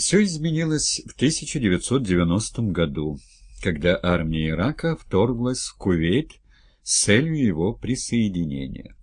Все изменилось в 1990 году, когда армия Ирака вторглась в Кувейт с целью его присоединения.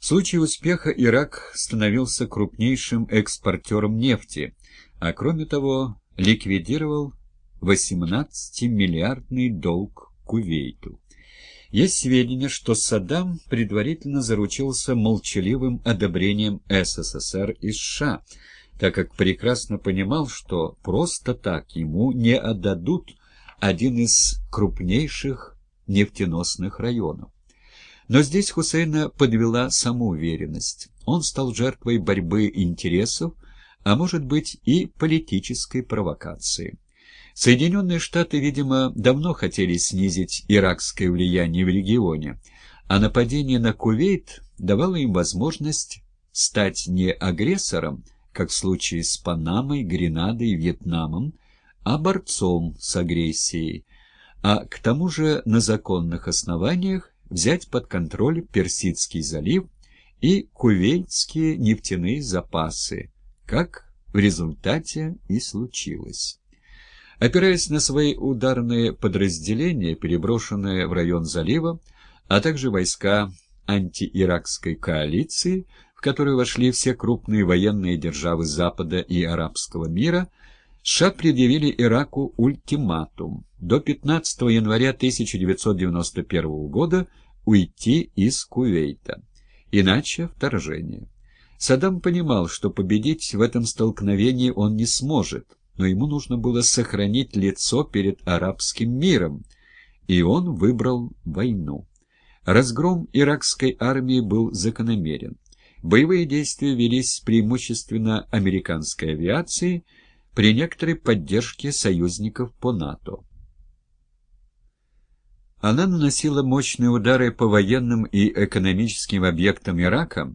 В случае успеха Ирак становился крупнейшим экспортером нефти, а кроме того ликвидировал 18-миллиардный долг Кувейту. Есть сведения, что Саддам предварительно заручился молчаливым одобрением СССР и США – так как прекрасно понимал, что просто так ему не отдадут один из крупнейших нефтеносных районов. Но здесь Хусейна подвела самоуверенность. Он стал жертвой борьбы интересов, а может быть и политической провокации. Соединенные Штаты, видимо, давно хотели снизить иракское влияние в регионе, а нападение на Кувейт давало им возможность стать не агрессором, как в случае с Панамой, Гренадой Вьетнамом, а борцом с агрессией, а к тому же на законных основаниях взять под контроль Персидский залив и кувейтские нефтяные запасы, как в результате и случилось. Опираясь на свои ударные подразделения, переброшенные в район залива, а также войска антииракской коалиции, которую вошли все крупные военные державы Запада и арабского мира, США предъявили Ираку ультиматум до 15 января 1991 года уйти из Кувейта. Иначе вторжение. Саддам понимал, что победить в этом столкновении он не сможет, но ему нужно было сохранить лицо перед арабским миром, и он выбрал войну. Разгром иракской армии был закономерен. Боевые действия велись преимущественно американской авиацией при некоторой поддержке союзников по НАТО. Она наносила мощные удары по военным и экономическим объектам Ирака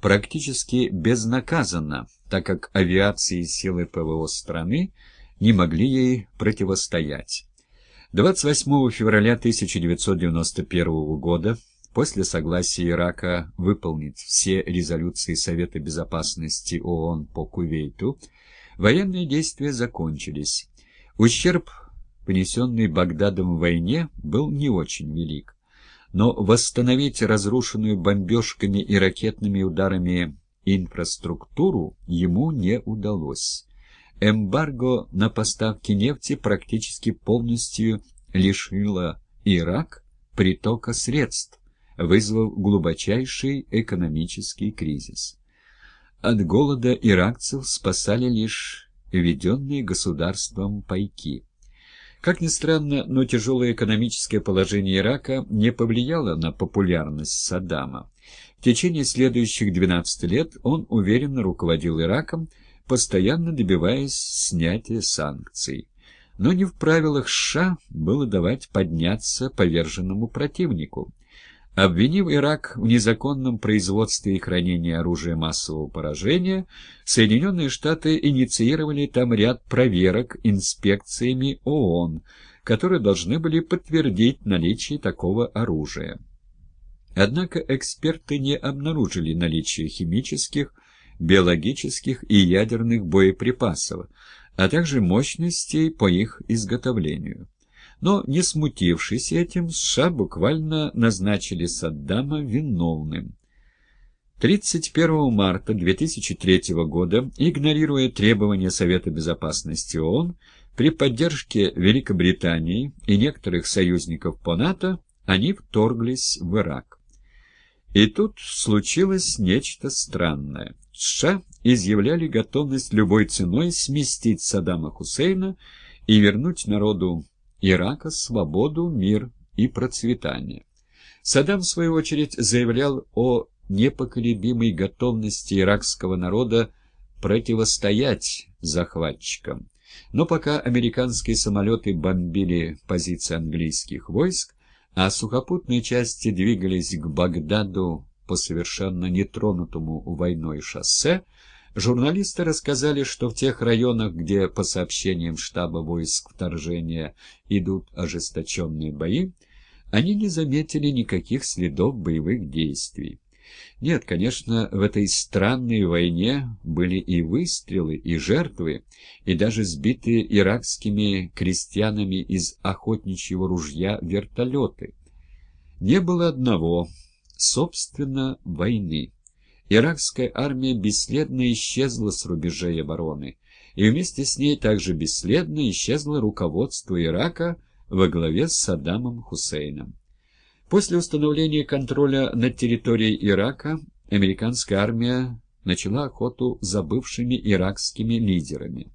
практически безнаказанно, так как авиации и силы ПВО страны не могли ей противостоять. 28 февраля 1991 года После согласия Ирака выполнить все резолюции Совета Безопасности ООН по Кувейту, военные действия закончились. Ущерб, понесенный Багдадом в войне, был не очень велик. Но восстановить разрушенную бомбежками и ракетными ударами инфраструктуру ему не удалось. Эмбарго на поставки нефти практически полностью лишило Ирак притока средств, вызвав глубочайший экономический кризис. От голода иракцев спасали лишь введенные государством пайки. Как ни странно, но тяжелое экономическое положение Ирака не повлияло на популярность Саддама. В течение следующих 12 лет он уверенно руководил Ираком, постоянно добиваясь снятия санкций. Но не в правилах США было давать подняться поверженному противнику. Обвинив Ирак в незаконном производстве и хранении оружия массового поражения, Соединенные Штаты инициировали там ряд проверок инспекциями ООН, которые должны были подтвердить наличие такого оружия. Однако эксперты не обнаружили наличие химических, биологических и ядерных боеприпасов, а также мощностей по их изготовлению. Но, не смутившись этим, США буквально назначили Саддама виновным. 31 марта 2003 года, игнорируя требования Совета Безопасности ООН, при поддержке Великобритании и некоторых союзников по НАТО, они вторглись в Ирак. И тут случилось нечто странное. США изъявляли готовность любой ценой сместить Саддама Хусейна и вернуть народу Ирака свободу, мир и процветание. Саддам, в свою очередь, заявлял о непоколебимой готовности иракского народа противостоять захватчикам. Но пока американские самолеты бомбили позиции английских войск, а сухопутные части двигались к Багдаду по совершенно нетронутому войной шоссе, Журналисты рассказали, что в тех районах, где, по сообщениям штаба войск вторжения, идут ожесточенные бои, они не заметили никаких следов боевых действий. Нет, конечно, в этой странной войне были и выстрелы, и жертвы, и даже сбитые иракскими крестьянами из охотничьего ружья вертолеты. Не было одного, собственно, войны. Иракская армия бесследно исчезла с рубежей обороны, и вместе с ней также бесследно исчезло руководство Ирака во главе с Саддамом Хусейном. После установления контроля над территорией Ирака американская армия начала охоту за бывшими иракскими лидерами.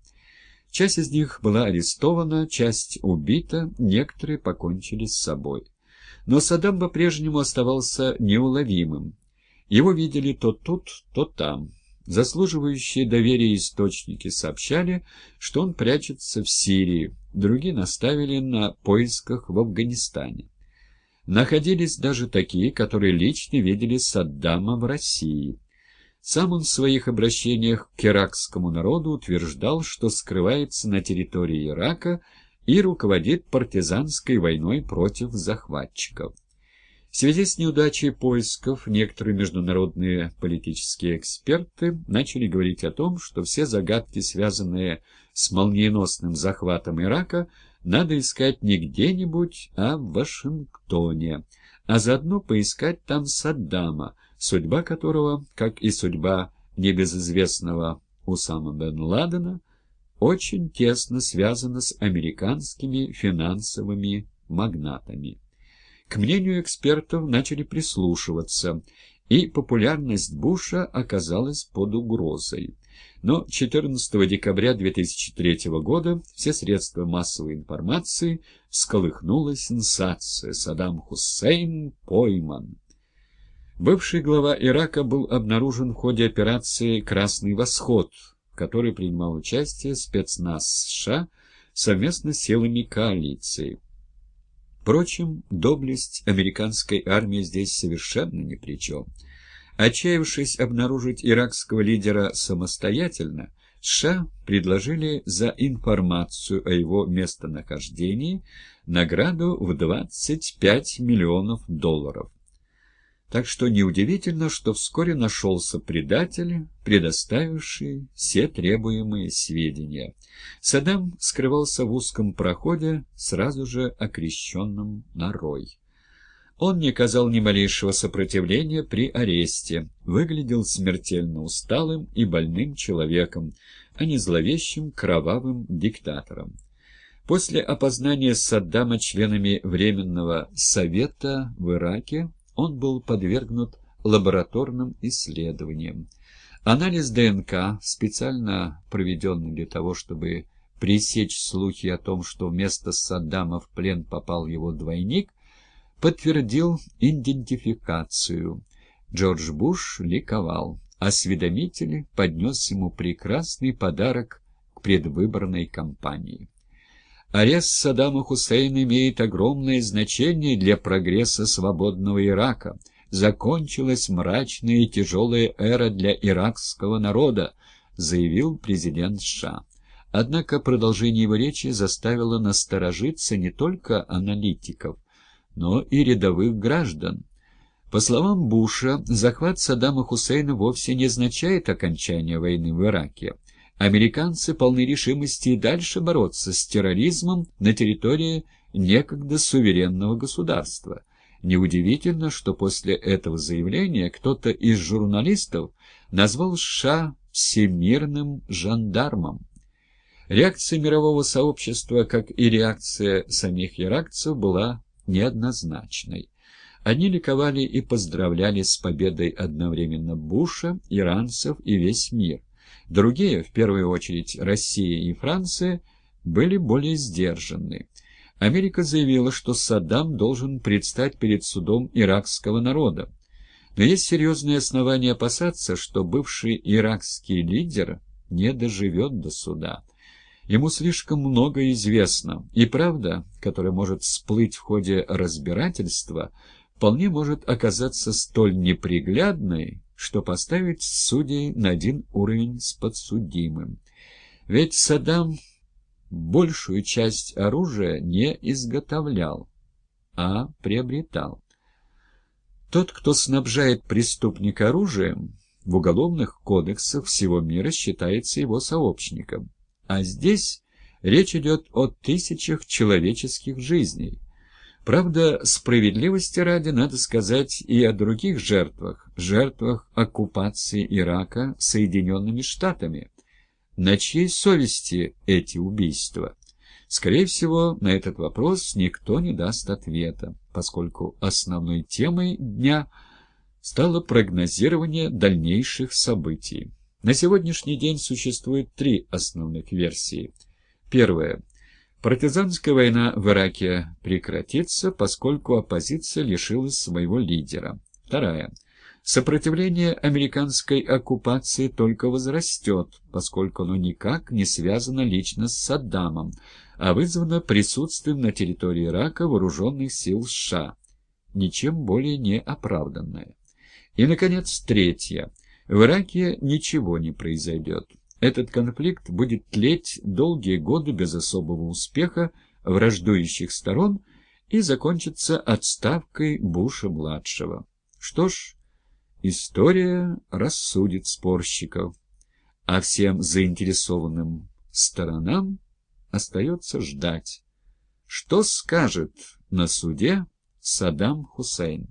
Часть из них была арестована, часть убита, некоторые покончили с собой. Но Саддам по-прежнему оставался неуловимым. Его видели то тут, то там. Заслуживающие доверия источники сообщали, что он прячется в Сирии, другие наставили на поисках в Афганистане. Находились даже такие, которые лично видели Саддама в России. Сам он в своих обращениях к иракскому народу утверждал, что скрывается на территории Ирака и руководит партизанской войной против захватчиков. В связи с неудачей поисков некоторые международные политические эксперты начали говорить о том, что все загадки, связанные с молниеносным захватом Ирака, надо искать не где-нибудь, а в Вашингтоне, а заодно поискать там Саддама, судьба которого, как и судьба небезызвестного Усама бен Ладена, очень тесно связана с американскими финансовыми магнатами. К мнению экспертов начали прислушиваться, и популярность Буша оказалась под угрозой. Но 14 декабря 2003 года все средства массовой информации всколыхнула сенсация. Саддам Хусейн пойман. Бывший глава Ирака был обнаружен в ходе операции «Красный восход», в которой принимал участие спецназ США совместно с силами коалиции. Впрочем, доблесть американской армии здесь совершенно ни при чем. Отчаявшись обнаружить иракского лидера самостоятельно, США предложили за информацию о его местонахождении награду в 25 миллионов долларов. Так что неудивительно, что вскоре нашелся предатель, предоставивший все требуемые сведения. Саддам скрывался в узком проходе, сразу же окрещенном Нарой. Он не оказал ни малейшего сопротивления при аресте, выглядел смертельно усталым и больным человеком, а не зловещим кровавым диктатором. После опознания Саддама членами Временного Совета в Ираке он был подвергнут лабораторным исследованиям. Анализ ДНК, специально проведенный для того, чтобы пресечь слухи о том, что вместо Саддама в плен попал его двойник, подтвердил идентификацию. Джордж Буш ликовал. Осведомитель поднес ему прекрасный подарок к предвыборной кампании. Арест Саддама Хусейна имеет огромное значение для прогресса свободного Ирака. Закончилась мрачная и тяжелая эра для иракского народа, заявил президент США. Однако продолжение его речи заставило насторожиться не только аналитиков, но и рядовых граждан. По словам Буша, захват Саддама Хусейна вовсе не означает окончание войны в Ираке. Американцы полны решимости и дальше бороться с терроризмом на территории некогда суверенного государства. Неудивительно, что после этого заявления кто-то из журналистов назвал США всемирным жандармом. Реакция мирового сообщества, как и реакция самих иракцев, была неоднозначной. Они ликовали и поздравляли с победой одновременно Буша, иранцев и весь мир. Другие, в первую очередь Россия и Франция, были более сдержанны. Америка заявила, что Саддам должен предстать перед судом иракского народа. Но есть серьезные основания опасаться, что бывший иракский лидер не доживет до суда. Ему слишком много известно, и правда, которая может всплыть в ходе разбирательства, вполне может оказаться столь неприглядной, что поставить судей на один уровень с подсудимым. Ведь Саддам большую часть оружия не изготовлял, а приобретал. Тот, кто снабжает преступника оружием, в уголовных кодексах всего мира считается его сообщником. А здесь речь идет о тысячах человеческих жизней. Правда, справедливости ради надо сказать и о других жертвах, жертвах оккупации Ирака Соединенными Штатами. На чьей совести эти убийства? Скорее всего, на этот вопрос никто не даст ответа, поскольку основной темой дня стало прогнозирование дальнейших событий. На сегодняшний день существует три основных версии. Первая. Партизанская война в Ираке прекратится, поскольку оппозиция лишилась своего лидера. Вторая. Сопротивление американской оккупации только возрастет, поскольку оно никак не связано лично с Саддамом, а вызвано присутствием на территории Ирака вооруженных сил США, ничем более не оправданное. И, наконец, третье. В Ираке ничего не произойдет. Этот конфликт будет тлеть долгие годы без особого успеха враждующих сторон и закончится отставкой Буша-младшего. Что ж, история рассудит спорщиков, а всем заинтересованным сторонам остается ждать, что скажет на суде Саддам Хусейн.